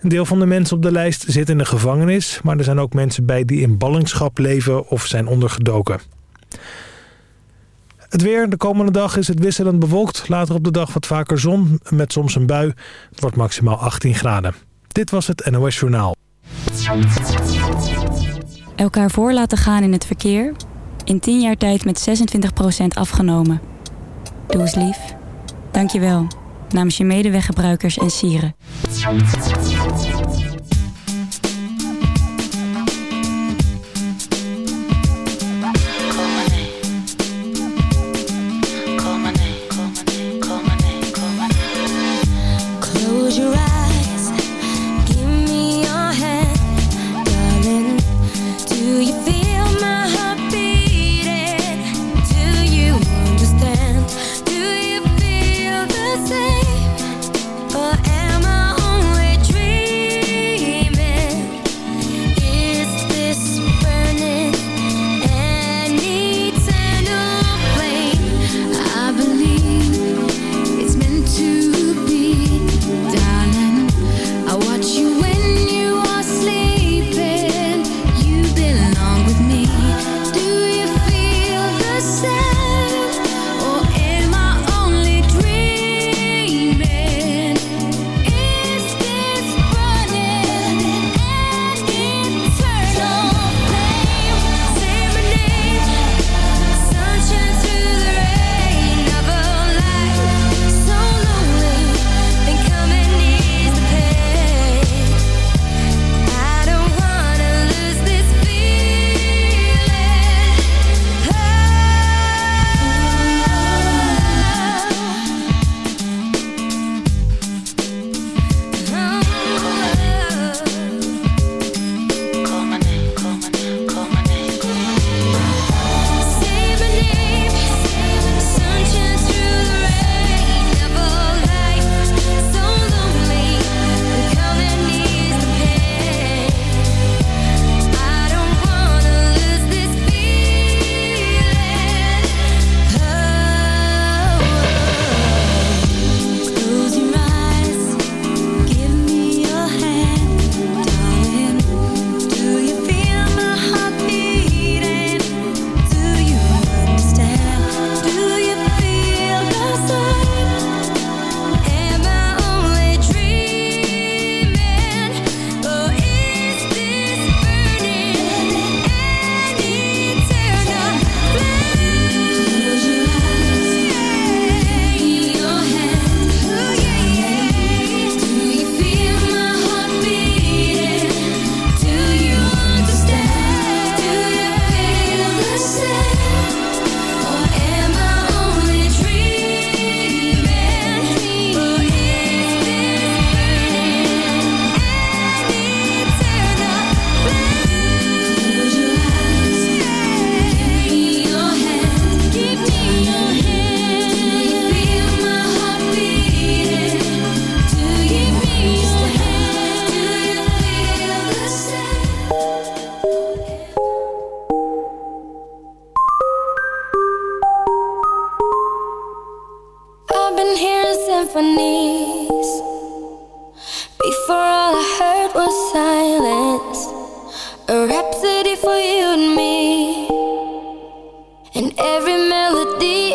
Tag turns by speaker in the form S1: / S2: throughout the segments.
S1: Een deel van de mensen op de lijst zit in de gevangenis... maar er zijn ook mensen bij die in ballingschap leven of zijn ondergedoken. Het weer. De komende dag is het wisselend bewolkt. Later op de dag wat vaker zon met soms een bui. Het wordt maximaal 18 graden. Dit was het NOS Journaal.
S2: Elkaar voor laten gaan in het verkeer. In 10 jaar tijd met 26% afgenomen. Doe eens lief. Dank je wel. Namens je medeweggebruikers en sieren.
S3: Rhapsody for you and me. And every melody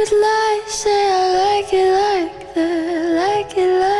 S4: could lie, say I like it like that, like it like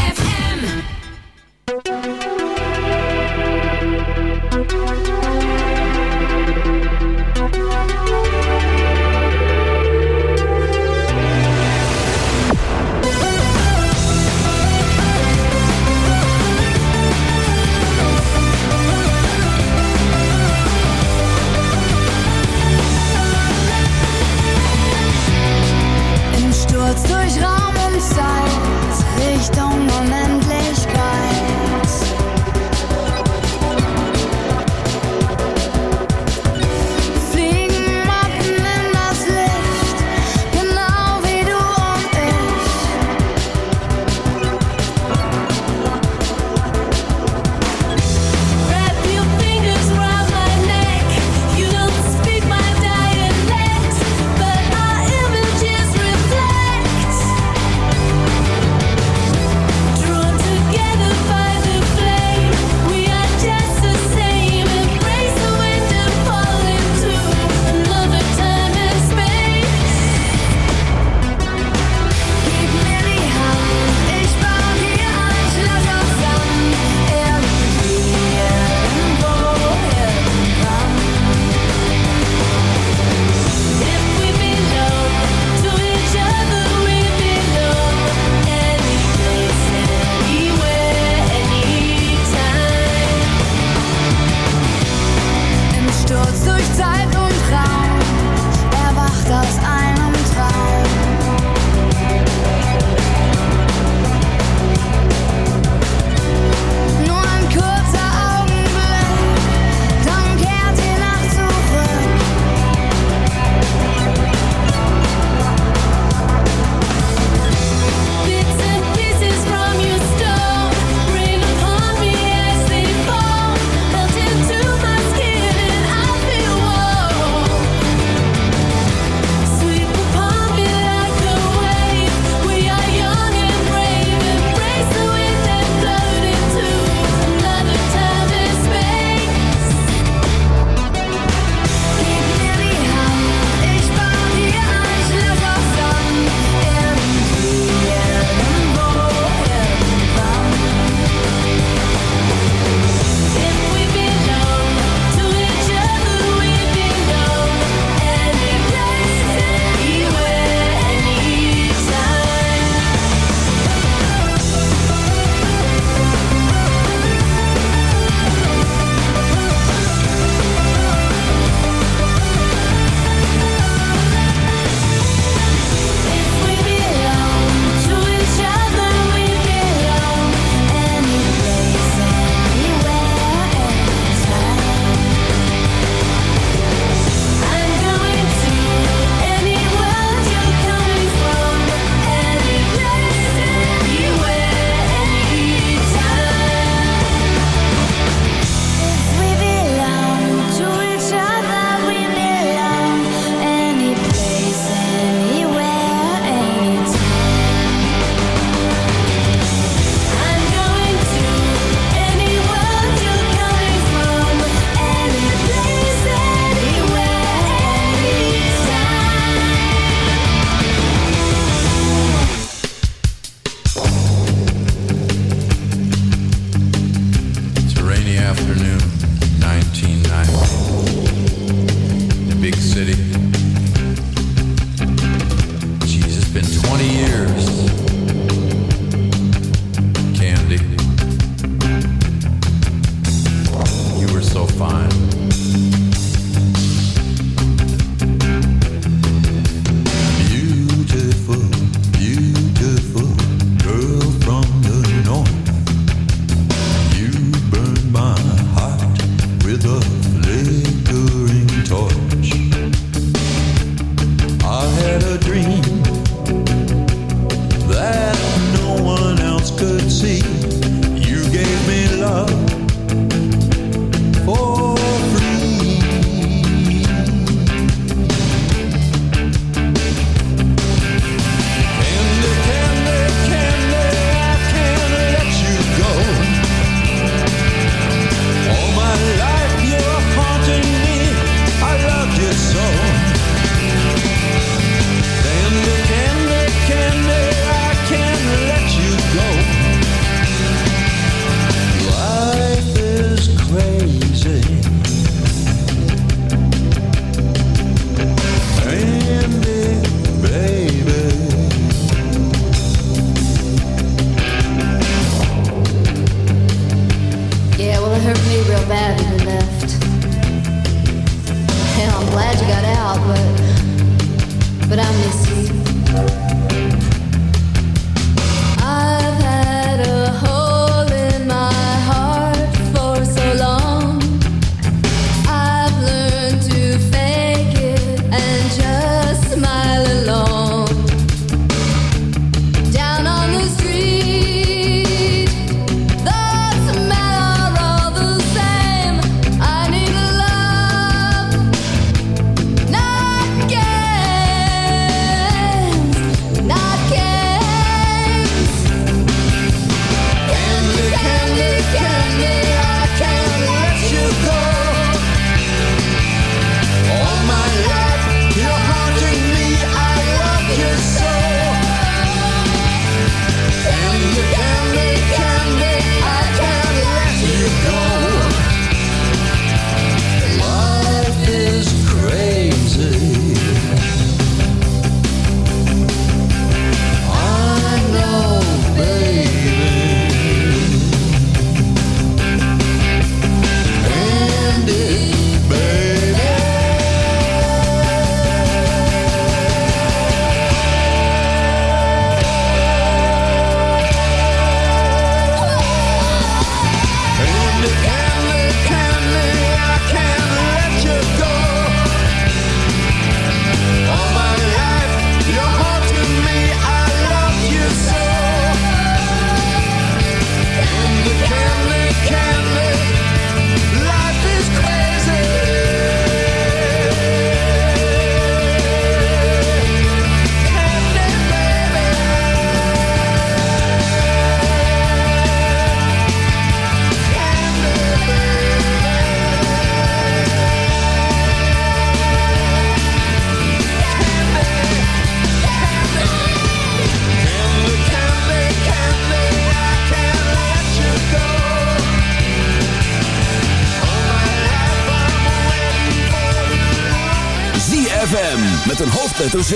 S5: Met een hoofdletter Z.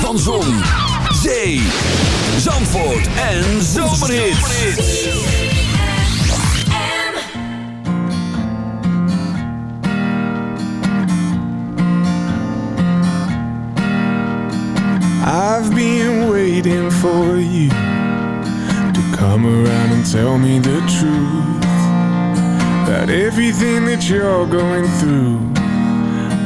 S5: Van Zon, Zee, Zandvoort en
S6: I've been waiting for you To come around and tell me the truth That everything that you're going through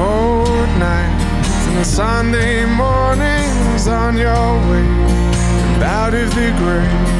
S6: Cold nights and the Sunday mornings on your way out of the grave.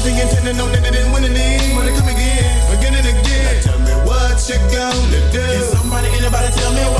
S7: wasn't intending, no,
S8: that didn't win any. Wanna come again, again and again. Now tell me what you gonna do. Can somebody, anybody tell me